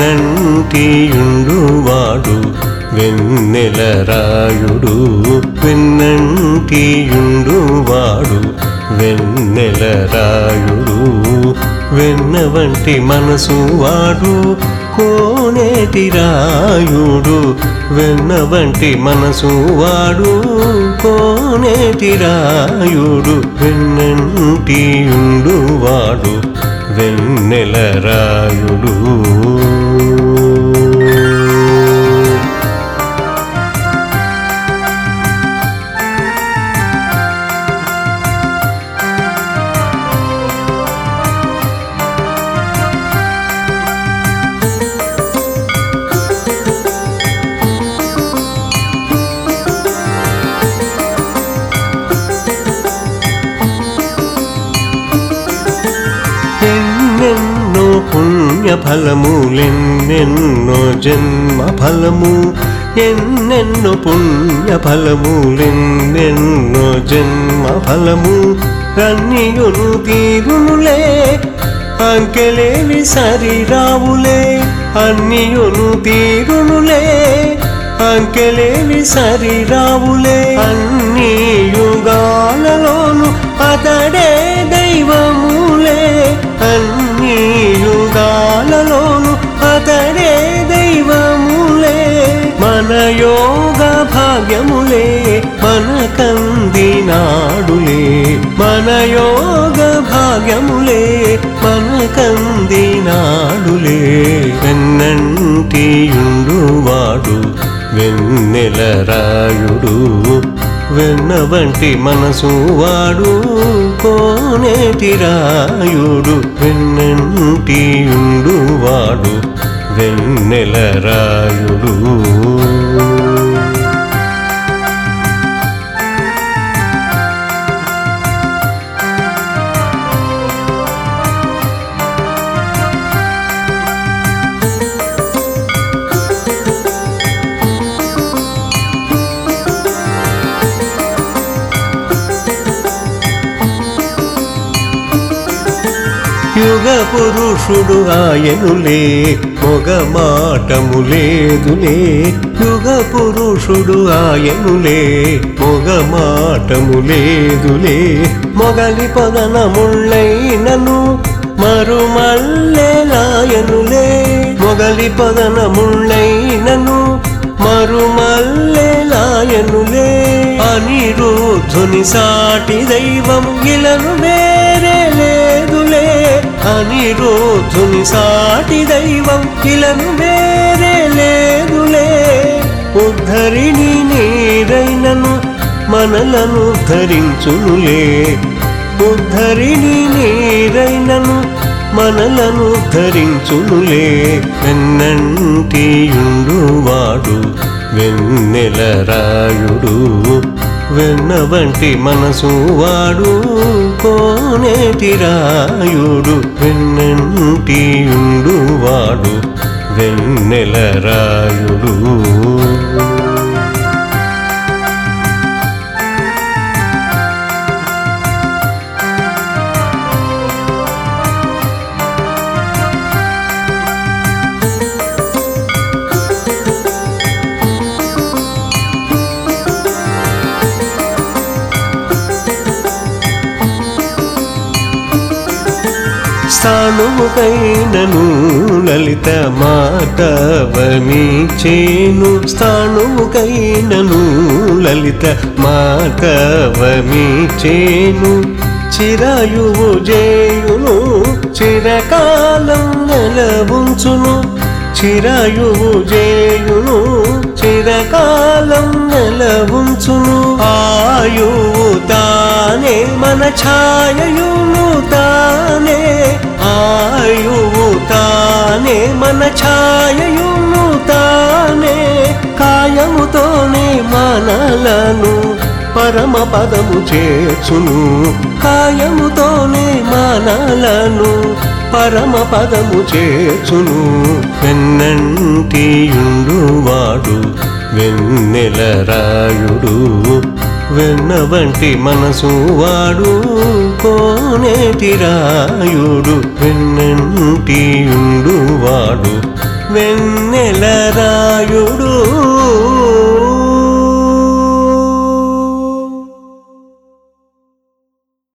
వెన్నంటియుండువాడు వెన్నెలరాయుడు వెన్నంటియుండువాడు వెన్నెలరాయుడు వెన్న వంటి మనసు వాడు కోనేటి రాయుడు. వెన్న వంటి మనసు వాడు కోనేటి రాయుడు. వెన్నంటియుండు వాడు పుణ్య ఫలములెన్నెన్నో జన్మ ఫలము ఎన్నెన్నో పుణ్య ఫలములెన్నెన్నో జన్మ ఫలము కన్నియును తీరునులే అంకెలేవి సరిరావులే అన్నియును తీరునులే అంకెలేవి సరిరావులే అన్ని యుగాలలోను అతడే దైవములే అన్ని యుగ యోగ భాగ్యములే మన కందినాడులే మన యోగ భాగ్యములే మన కందినాడులే వెన్నంటియుండు వాడు వెన్నెల రాయుడు. వెన్న వంటి మనసు వాడు కోనేటి రాయుడు. వెన్నంటియుండు వెన్నెల రాయుడు. యుగ పురుషుడు ఆయనులే మొగ మాటము లేదులే యుగ పురుషుడు ఆయనులే మొగ మాటము లేదులే మొగలి పదనముళ్ళైనను మరుమల్లెలాయనులే. మొగలి పదనముళ్ళైనను మరుమల్లెలాయనులే. అనిరుద్ధుని సాటి దైవము ఇలను వేరే అనిరోధుని సాటి దైవం ఇలను వేరే లేదులే. ఉద్ధరిణి నీరైనను మనలను ధరించునులే. ఉద్ధరిణి నీరైనను మనలను ధరించునులే. వెన్నంటియుండు వాడు వెన్నెల రాయుడు. వెన్న వంటి మనసు వాడు కోనేటి రాయుడు వెన్నంటియుండు వాడు వెన్నెల రాయుడు. స్థానుముకైనను లలిత మాటవని చేను స్థానుముకైనను లలిత మాటవని చేను చిరాయువు జేయును చిరకాలం నెలవుంచును. చిరాయువు జేయును చిరకాలం నెలవుంచును. ఆయువు తానే మన ఛాయయును ప్రాణాలను పరమ పదము చేర్చును. కాయముతోనే మానాలను పరమ పదము చేర్చును. వెన్నంటియుండు వాడు వెన్నెల రాయుడు వెన్న వంటి మనసు వాడు కోనేటి రాయుడు వెన్నంటియుండు వాడు వెన్నెల రాయుడు.